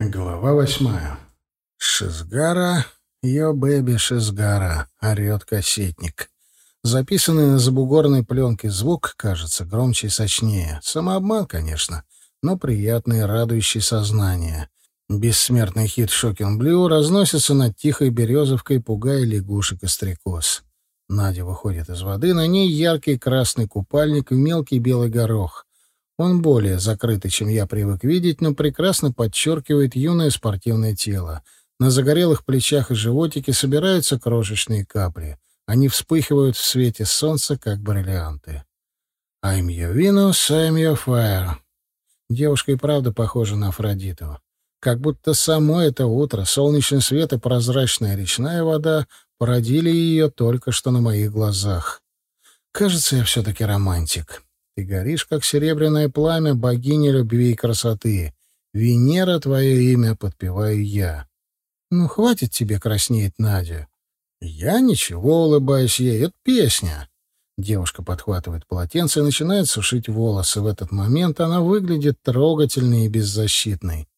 Глава восьмая. «Шизгара, йо бэби Шизгара», — орёт кассетник. Записанный на забугорной пленке звук кажется громче и сочнее. Самообман, конечно, но приятный и радующий сознание. Бессмертный хит «Шокин Блю» разносится над тихой березовкой, пугая лягушек и стрекоз. Надя выходит из воды, на ней яркий красный купальник и мелкий белый горох. Он более закрытый, чем я привык видеть, но прекрасно подчеркивает юное спортивное тело. На загорелых плечах и животике собираются крошечные капли. Они вспыхивают в свете солнца, как бриллианты. «I'm your Venus, I'm your fire». Девушка и правда похожа на Афродиту. Как будто само это утро, солнечный свет и прозрачная речная вода породили ее только что на моих глазах. Кажется, я все-таки романтик. Ты горишь, как серебряное пламя богини любви и красоты. Венера — твое имя, подпеваю я. Ну, хватит тебе краснеть, Надя. Я ничего, улыбаюсь ей, это песня. Девушка подхватывает полотенце и начинает сушить волосы. В этот момент она выглядит трогательной и беззащитной.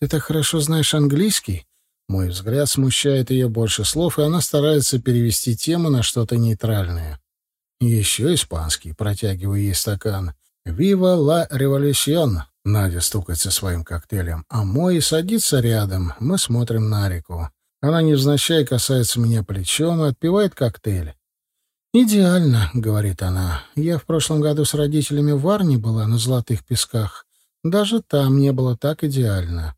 «Ты так хорошо знаешь английский?» Мой взгляд смущает ее больше слов, и она старается перевести тему на что-то нейтральное. Еще испанский, протягиваю ей стакан. «Вива ла революцион!» Надя стукается своим коктейлем, а мой садится рядом. Мы смотрим на реку. Она невзначай касается меня плечом и отпивает коктейль. «Идеально», — говорит она. «Я в прошлом году с родителями в Варне была на Золотых Песках. Даже там не было так идеально.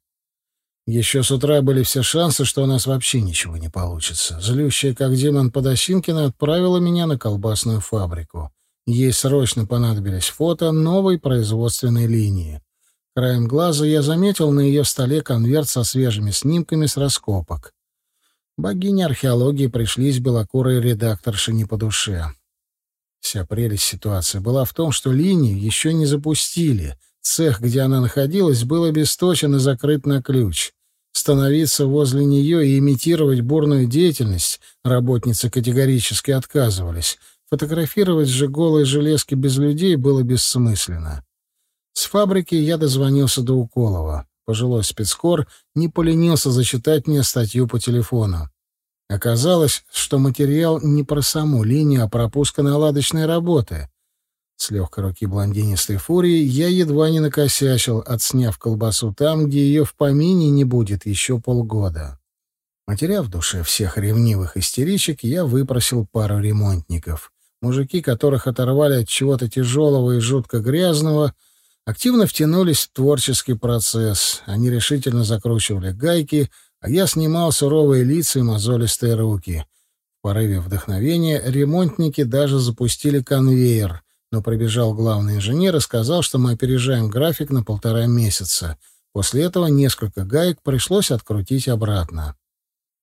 Еще с утра были все шансы, что у нас вообще ничего не получится. Злющая, как демон Подосинкина, отправила меня на колбасную фабрику. Ей срочно понадобились фото новой производственной линии. Краем глаза я заметил на ее столе конверт со свежими снимками с раскопок. Богине археологии пришлись белокурые редакторши не по душе. Вся прелесть ситуации была в том, что линию еще не запустили — Цех, где она находилась, был обесточен и закрыт на ключ. Становиться возле нее и имитировать бурную деятельность работницы категорически отказывались. Фотографировать же голые железки без людей было бессмысленно. С фабрики я дозвонился до Уколова. Пожилой спецкор не поленился зачитать мне статью по телефону. Оказалось, что материал не про саму линию, а про пусконаладочные работы. С легкой руки блондинистой фурии я едва не накосячил, отсняв колбасу там, где ее в помине не будет еще полгода. Матеря в душе всех ревнивых истеричек, я выпросил пару ремонтников. Мужики, которых оторвали от чего-то тяжелого и жутко грязного, активно втянулись в творческий процесс. Они решительно закручивали гайки, а я снимал суровые лица и мозолистые руки. В порыве вдохновения ремонтники даже запустили конвейер — но прибежал главный инженер и сказал, что мы опережаем график на полтора месяца. После этого несколько гаек пришлось открутить обратно.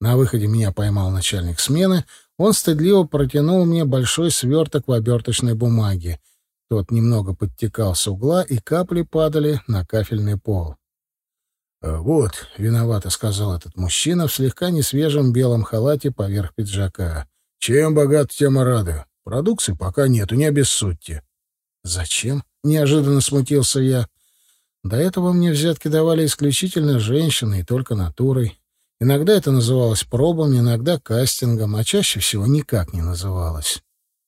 На выходе меня поймал начальник смены. Он стыдливо протянул мне большой сверток в оберточной бумаге. Тот немного подтекал с угла, и капли падали на кафельный пол. «Э, «Вот», — виновато сказал этот мужчина в слегка несвежем белом халате поверх пиджака. «Чем богат, тем и рады. Продукции пока нету, не обессудьте. Зачем? Неожиданно смутился я. До этого мне взятки давали исключительно женщины и только натурой. Иногда это называлось пробами, иногда кастингом, а чаще всего никак не называлось.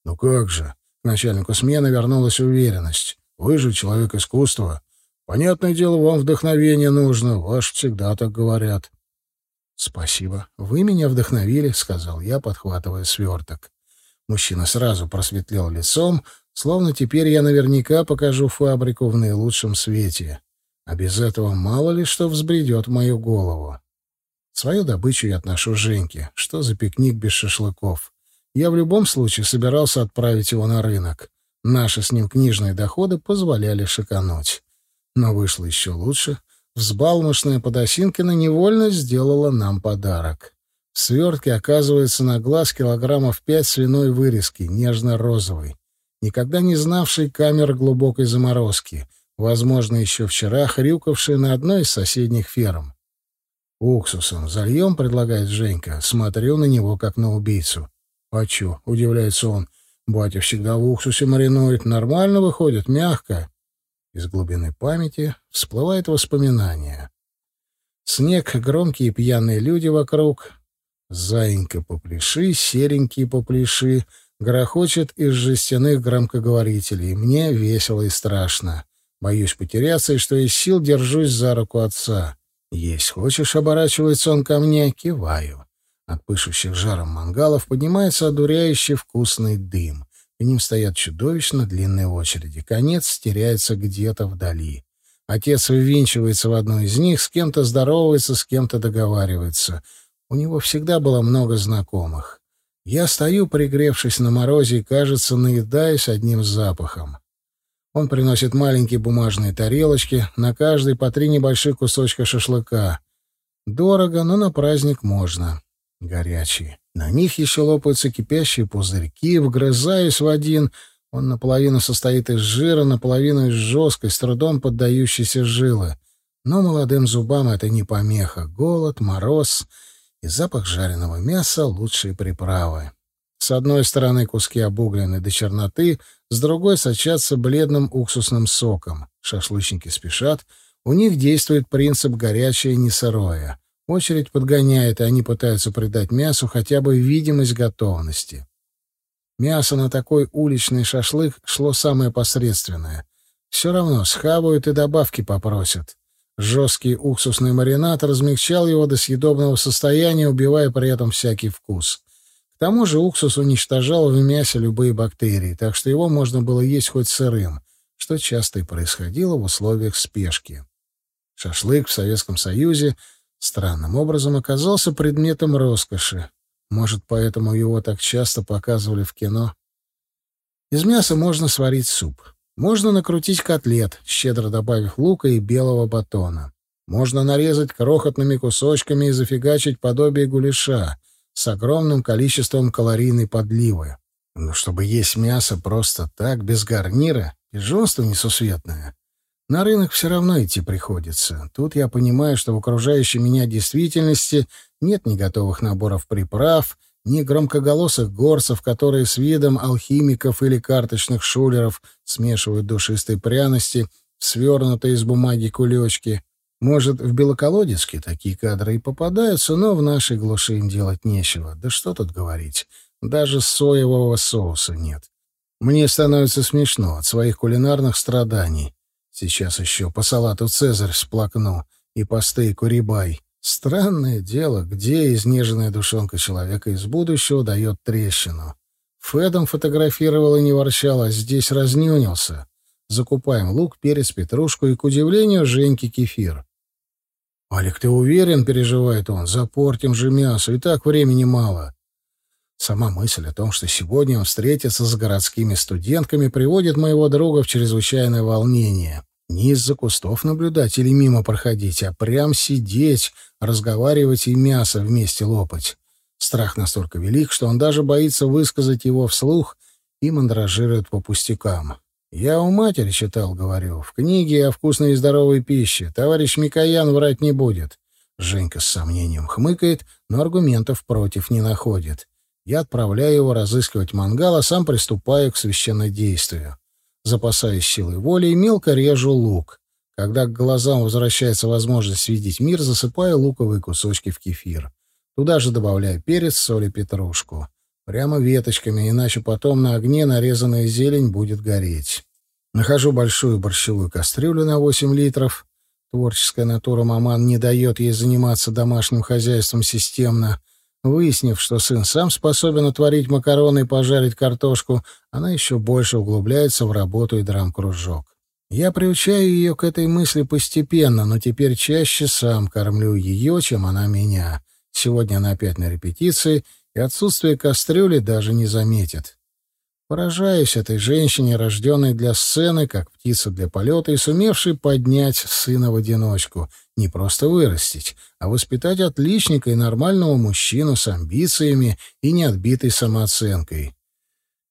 Ну как же? К начальнику смены вернулась уверенность. Вы же человек искусства. Понятное дело, вам вдохновение нужно. Ваш всегда так говорят. Спасибо. Вы меня вдохновили, сказал я, подхватывая сверток. Мужчина сразу просветлел лицом, словно теперь я наверняка покажу фабрику в наилучшем свете. А без этого мало ли что взбредет мою голову. Свою добычу я отношу Женьке. Что за пикник без шашлыков? Я в любом случае собирался отправить его на рынок. Наши с ним книжные доходы позволяли шикануть. Но вышло еще лучше. Взбалмошная Подосинкина невольно сделала нам подарок. В свертке оказывается на глаз килограммов пять свиной вырезки, нежно-розовой, никогда не знавшей камер глубокой заморозки, возможно, еще вчера хрюкавшей на одной из соседних ферм. «Уксусом зальем», — предлагает Женька. Смотрю на него, как на убийцу. «А чё?» — удивляется он. «Батя всегда в уксусе маринует. Нормально выходит, мягко». Из глубины памяти всплывает воспоминание. Снег, громкие пьяные люди вокруг. Заинька попляши, серенькие попляши, грохочет из жестяных громкоговорителей. Мне весело и страшно. Боюсь потеряться, и что из сил держусь за руку отца. «Есть хочешь?» — оборачивается он ко мне, киваю. От пышущих жаром мангалов поднимается одуряющий вкусный дым. К ним стоят чудовищно длинные очереди. Конец теряется где-то вдали. Отец ввинчивается в одну из них, с кем-то здоровается, с кем-то договаривается. У него всегда было много знакомых. Я стою, пригревшись на морозе, и, кажется, наедаюсь одним запахом. Он приносит маленькие бумажные тарелочки, на каждой по три небольших кусочка шашлыка. Дорого, но на праздник можно. Горячие. На них еще лопаются кипящие пузырьки, вгрызаюсь в один — он наполовину состоит из жира, наполовину из жесткой, с трудом поддающейся жилы. Но молодым зубам это не помеха. Голод, мороз и запах жареного мяса — лучшие приправы. С одной стороны куски обуглены до черноты, с другой сочатся бледным уксусным соком. Шашлычники спешат. У них действует принцип «горячее, не сырое». Очередь подгоняет, и они пытаются придать мясу хотя бы видимость готовности. Мясо на такой уличный шашлык шло самое посредственное. Все равно схавают и добавки попросят. Жесткий уксусный маринад размягчал его до съедобного состояния, убивая при этом всякий вкус. К тому же уксус уничтожал в мясе любые бактерии, так что его можно было есть хоть сырым, что часто и происходило в условиях спешки. Шашлык в Советском Союзе странным образом оказался предметом роскоши. Может, поэтому его так часто показывали в кино? Из мяса можно сварить суп. Можно накрутить котлет, щедро добавив лука и белого батона. Можно нарезать крохотными кусочками и зафигачить подобие гуляша с огромным количеством калорийной подливы. Но чтобы есть мясо просто так, без гарнира, пижонство несусветное. На рынок все равно идти приходится. Тут я понимаю, что в окружающей меня действительности нет ни готовых наборов приправ, ни громкоголосых горцев, которые с видом алхимиков или карточных шулеров смешивают душистые пряности свернутые из бумаги кулечки. Может, в Белоколодецке такие кадры и попадаются, но в нашей глуши им делать нечего. Да что тут говорить, даже соевого соуса нет. Мне становится смешно от своих кулинарных страданий. Сейчас еще по салату «Цезарь» всплакну и по стейку «Рибай». Странное дело, где изнеженная душонка человека из будущего дает трещину. Федом фотографировал и не ворчал, а здесь разнюнился. Закупаем лук, перец, петрушку и, к удивлению, Женьки кефир. «Алик, ты уверен?» — переживает он. «Запортим же мясо, и так времени мало». Сама мысль о том, что сегодня он встретится с городскими студентками, приводит моего друга в чрезвычайное волнение. Не из-за кустов наблюдать или мимо проходить, а прям сидеть, разговаривать и мясо вместе лопать. Страх настолько велик, что он даже боится высказать его вслух и мандражирует по пустякам. «Я у матери читал, — говорю, — в книге о вкусной и здоровой пище. Товарищ Микоян врать не будет». Женька с сомнением хмыкает, но аргументов против не находит. Я отправляю его разыскивать мангал, а сам приступаю к священнодействию. Запасаясь силой воли, и мелко режу лук. Когда к глазам возвращается возможность видеть мир, засыпаю луковые кусочки в кефир. Туда же добавляю перец, соль и петрушку. Прямо веточками, иначе потом на огне нарезанная зелень будет гореть. Нахожу большую борщевую кастрюлю на 8 литров. Творческая натура маман не дает ей заниматься домашним хозяйством системно. Выяснив, что сын сам способен отварить макароны и пожарить картошку, она еще больше углубляется в работу и драм-кружок. Я приучаю ее к этой мысли постепенно, но теперь чаще сам кормлю ее, чем она меня. Сегодня она опять на репетиции, и отсутствие кастрюли даже не заметит. Поражаюсь этой женщине, рожденной для сцены, как птица для полета, и сумевшей поднять сына в одиночку. Не просто вырастить, а воспитать отличника и нормального мужчину с амбициями и неотбитой самооценкой.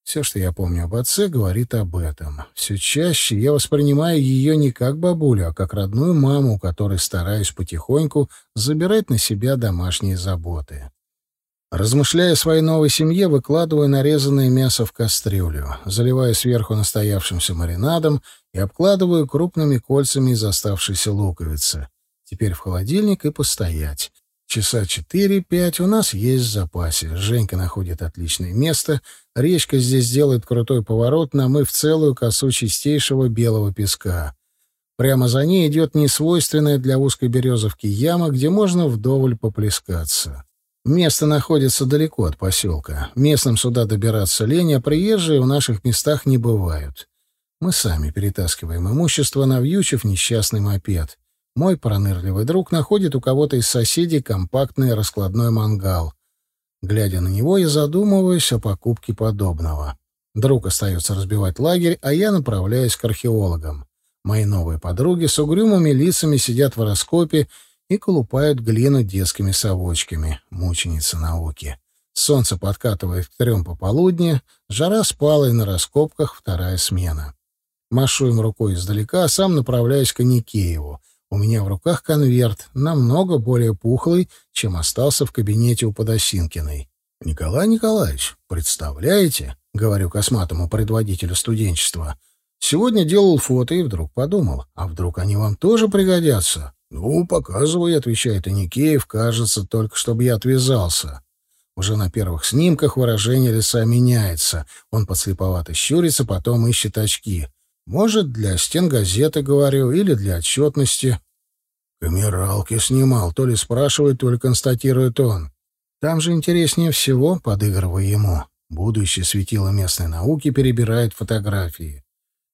Все, что я помню об отце, говорит об этом. Все чаще я воспринимаю ее не как бабулю, а как родную маму, которой стараюсь потихоньку забирать на себя домашние заботы. Размышляя о своей новой семье, выкладываю нарезанное мясо в кастрюлю, заливаю сверху настоявшимся маринадом и обкладываю крупными кольцами из оставшейся луковицы. Теперь в холодильник и постоять. Часа четыре-пять у нас есть в запасе. Женька находит отличное место. Речка здесь делает крутой поворот, намыв целую косу чистейшего белого песка. Прямо за ней идет несвойственная для узкой березовки яма, где можно вдоволь поплескаться. Место находится далеко от поселка. Местным сюда добираться лень, а приезжие в наших местах не бывают. Мы сами перетаскиваем имущество, навьючив несчастный мопед. Мой пронырливый друг находит у кого-то из соседей компактный раскладной мангал. Глядя на него, я задумываюсь о покупке подобного. Друг остается разбивать лагерь, а я направляюсь к археологам. Мои новые подруги с угрюмыми лицами сидят в раскопе и колупают глину детскими совочками. Мученица науки. Солнце подкатывает к трем пополудни, жара спала и на раскопках вторая смена. Машу им рукой издалека, а сам направляюсь к Никееву. У меня в руках конверт, намного более пухлый, чем остался в кабинете у Подосинкиной. «Николай Николаевич, представляете?» — говорю косматому предводителю студенчества. «Сегодня делал фото и вдруг подумал, а вдруг они вам тоже пригодятся?» «Ну, показывай», — отвечает Аникеев, кажется, только чтобы я отвязался. Уже на первых снимках выражение лица меняется. Он подслеповато щурится, потом ищет очки. Может, для стен газеты, говорю, или для отчетности. Камералки снимал, то ли спрашивает, то ли констатирует он. Там же интереснее всего, подыгрывая ему. Будущее светило местной науки перебирает фотографии.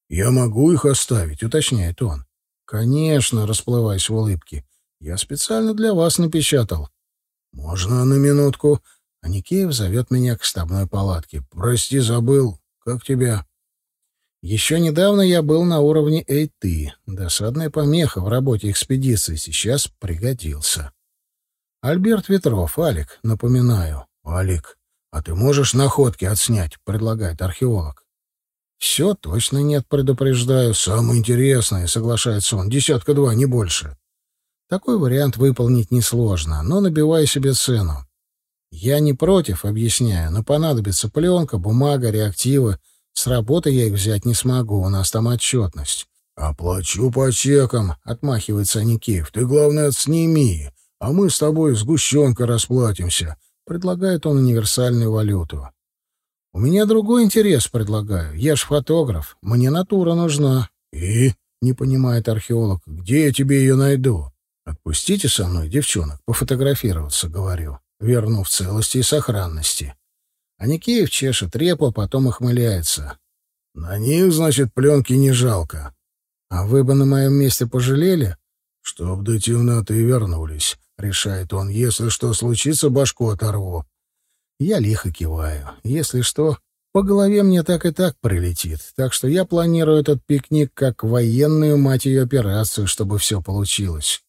«Я могу их оставить», — уточняет он. «Конечно», — расплываясь в улыбке. «Я специально для вас напечатал». «Можно на минутку?» Аникеев зовет меня к штабной палатке. «Прости, забыл. Как тебя?» Еще недавно я был на уровне «Эй, Досадная помеха в работе экспедиции. Сейчас пригодился. Альберт Ветров, Алик, напоминаю. Алик, а ты можешь находки отснять? Предлагает археолог. Все точно нет, предупреждаю. Самое интересное, соглашается он. Десятка-два, не больше. Такой вариант выполнить несложно, но набиваю себе цену. Я не против, объясняю, но понадобится пленка, бумага, реактивы — с работы я их взять не смогу, у нас там отчетность. — Оплачу по чекам, — отмахивается Никеев. — Ты, главное, сними, а мы с тобой сгущенкой расплатимся. Предлагает он универсальную валюту. — У меня другой интерес предлагаю. Я ж фотограф, мне натура нужна. — И? — не понимает археолог. — Где я тебе ее найду? — Отпустите со мной девчонок пофотографироваться, говорю, верну в целости и сохранности. А Никеев чешет репу, потом охмыляется. На них, значит, пленки не жалко. А вы бы на моем месте пожалели? Чтоб до темноты вернулись, решает он. Если что случится, башку оторву. Я лихо киваю. Если что, по голове мне так и так прилетит. Так что я планирую этот пикник как военную, мать ее, операцию, чтобы все получилось.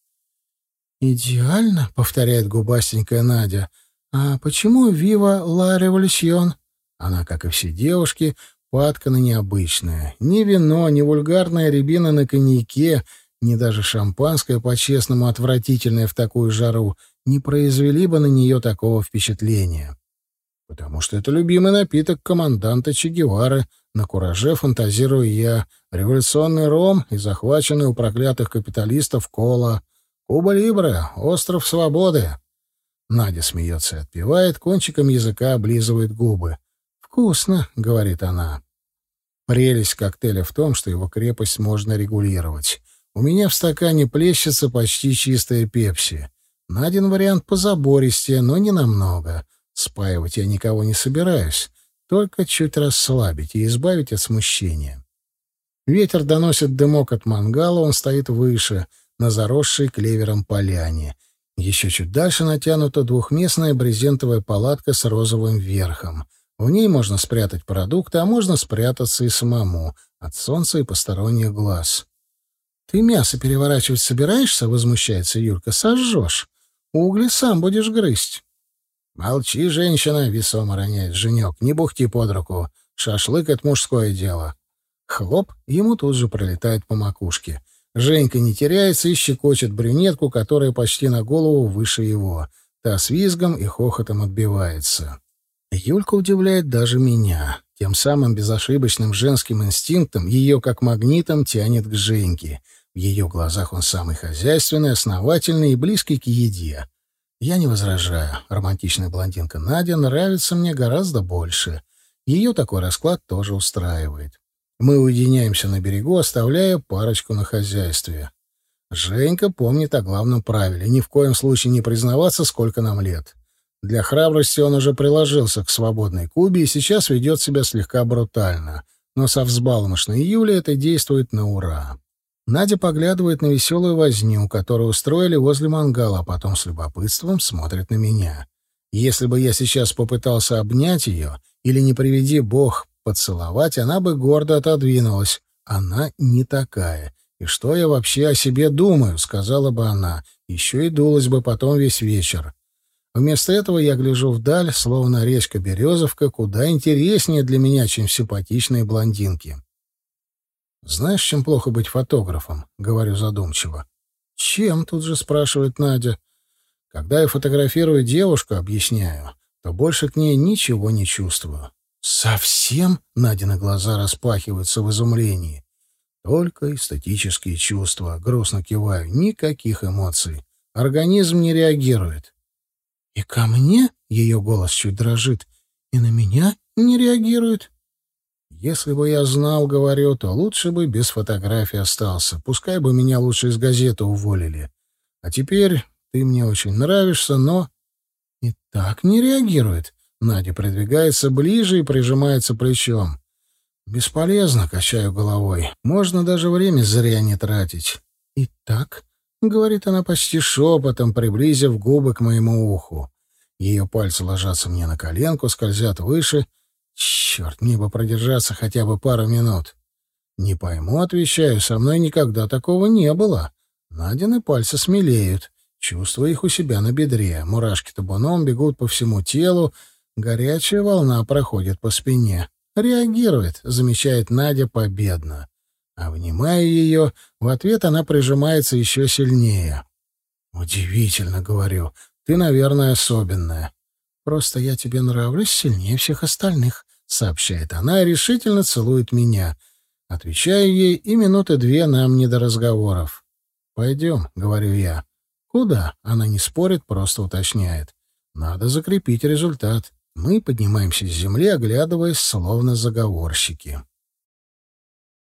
«Идеально», — повторяет губастенькая Надя, — «А почему Вива Ла Революцион?» Она, как и все девушки, падкана необычная. Ни вино, ни вульгарная рябина на коньяке, ни даже шампанское, по-честному, отвратительное в такую жару, не произвели бы на нее такого впечатления. Потому что это любимый напиток команданта Че Гевары, на кураже фантазирую я, революционный ром и захваченный у проклятых капиталистов кола. Куба-Либре, остров свободы. Надя смеется и отпевает, кончиком языка облизывает губы. «Вкусно», — говорит она. Прелесть коктейля в том, что его крепость можно регулировать. У меня в стакане плещется почти чистая пепси. Надин вариант позабористее, но не намного. Спаивать я никого не собираюсь, только чуть расслабить и избавить от смущения. Ветер доносит дымок от мангала, он стоит выше, на заросшей клевером поляне — еще чуть дальше натянута двухместная брезентовая палатка с розовым верхом. В ней можно спрятать продукты, а можно спрятаться и самому от солнца и посторонних глаз. «Ты мясо переворачивать собираешься?» — возмущается Юрка. «Сожжешь. Угли сам будешь грызть». «Молчи, женщина!» — весомо роняет женек. «Не бухти под руку. Шашлык — это мужское дело». Хлоп, ему тут же пролетает по макушке. Женька не теряется и щекочет брюнетку, которая почти на голову выше его. Та с визгом и хохотом отбивается. Юлька удивляет даже меня. Тем самым безошибочным женским инстинктом ее как магнитом тянет к Женьке. В ее глазах он самый хозяйственный, основательный и близкий к еде. Я не возражаю. Романтичная блондинка Надя нравится мне гораздо больше. Ее такой расклад тоже устраивает. Мы уединяемся на берегу, оставляя парочку на хозяйстве. Женька помнит о главном правиле — ни в коем случае не признаваться, сколько нам лет. Для храбрости он уже приложился к свободной Кубе и сейчас ведет себя слегка брутально. Но со взбалмошной Юли это действует на ура. Надя поглядывает на веселую возню, которую устроили возле мангала, а потом с любопытством смотрит на меня. Если бы я сейчас попытался обнять ее, или, не приведи бог, поцеловать, она бы гордо отодвинулась. Она не такая. «И что я вообще о себе думаю?» — сказала бы она. Еще и дулась бы потом весь вечер. Вместо этого я гляжу вдаль, словно речка Березовка, куда интереснее для меня, чем симпатичные блондинки. «Знаешь, чем плохо быть фотографом?» — говорю задумчиво. «Чем?» — тут же спрашивает Надя. «Когда я фотографирую девушку, объясняю, то больше к ней ничего не чувствую». «Совсем?» — Надины глаза распахиваются в изумлении. «Только эстетические чувства», — грустно киваю, — «никаких эмоций. Организм не реагирует». «И ко мне?» — ее голос чуть дрожит. «И на меня не реагирует?» Если бы я знал, говорю, то лучше бы без фотографии остался. Пускай бы меня лучше из газеты уволили. А теперь ты мне очень нравишься, но... И так не реагирует. Надя придвигается ближе и прижимается плечом. Бесполезно, качаю головой. Можно даже время зря не тратить. И так, говорит она почти шепотом, приблизив губы к моему уху. Ее пальцы ложатся мне на коленку, скользят выше — Черт, мне бы продержаться хотя бы пару минут. Не пойму, отвечаю, со мной никогда такого не было. Надины пальцы смелеют, чувствую их у себя на бедре. Мурашки табуном бегут по всему телу, горячая волна проходит по спине. Реагирует, замечает Надя победно. Обнимая ее, в ответ она прижимается еще сильнее. «Удивительно, — говорю, — ты, наверное, особенная. Просто я тебе нравлюсь сильнее всех остальных сообщает она решительно целует меня. Отвечаю ей, и минуты две нам не до разговоров. «Пойдем», — говорю я. «Куда?» — она не спорит, просто уточняет. «Надо закрепить результат». Мы поднимаемся с земли, оглядываясь, словно заговорщики.